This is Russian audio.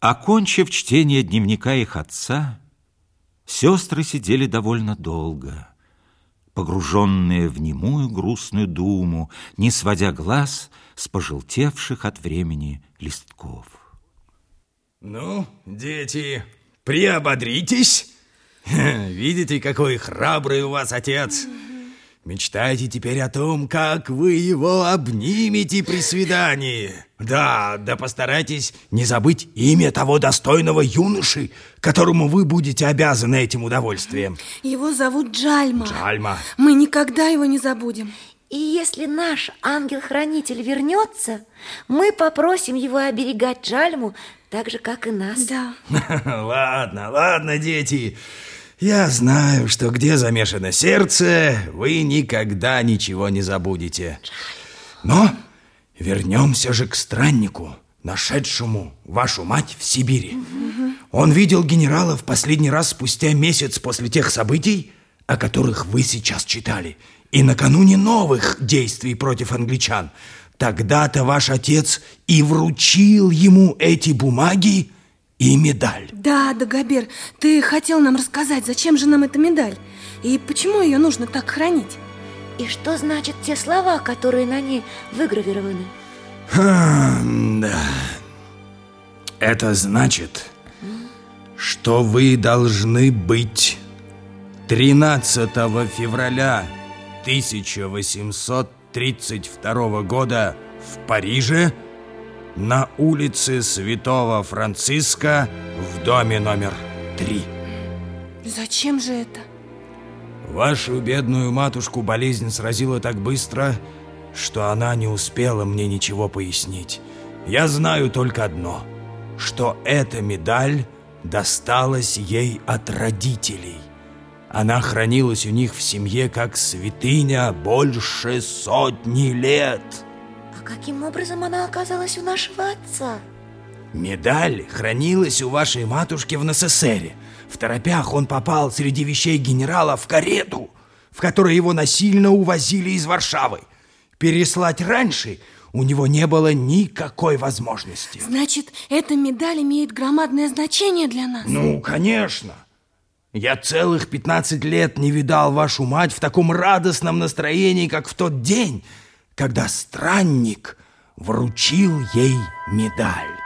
Окончив чтение дневника их отца, сестры сидели довольно долго, погруженные в немую грустную думу, не сводя глаз с пожелтевших от времени листков. Ну, дети, приободритесь. Видите, какой храбрый у вас отец. Мечтайте теперь о том, как вы его обнимете при свидании. Да, да постарайтесь не забыть имя того достойного юноши, которому вы будете обязаны этим удовольствием. Его зовут Джальма. Джальма. Мы никогда его не забудем. И если наш ангел-хранитель вернется, мы попросим его оберегать Джальму так же, как и нас. Да. Ладно, ладно, дети. Я знаю, что где замешано сердце, вы никогда ничего не забудете. Но вернемся же к страннику, нашедшему вашу мать в Сибири. Он видел генерала в последний раз спустя месяц после тех событий, о которых вы сейчас читали, и накануне новых действий против англичан. Тогда-то ваш отец и вручил ему эти бумаги, и медаль. Да, Дагобер, ты хотел нам рассказать, зачем же нам эта медаль? И почему ее нужно так хранить? И что значат те слова, которые на ней выгравированы? Ха, да. Это значит, что вы должны быть 13 февраля 1832 года в Париже на улице Святого Франциска в доме номер три. Зачем же это? Вашу бедную матушку болезнь сразила так быстро, что она не успела мне ничего пояснить. Я знаю только одно, что эта медаль досталась ей от родителей. Она хранилась у них в семье как святыня больше сотни лет. А каким образом она оказалась у нашего отца? Медаль хранилась у вашей матушки в НССРе. В торопях он попал среди вещей генерала в карету, в которой его насильно увозили из Варшавы. Переслать раньше у него не было никакой возможности. Значит, эта медаль имеет громадное значение для нас? Ну, конечно. Я целых 15 лет не видал вашу мать в таком радостном настроении, как в тот день, когда странник вручил ей медаль.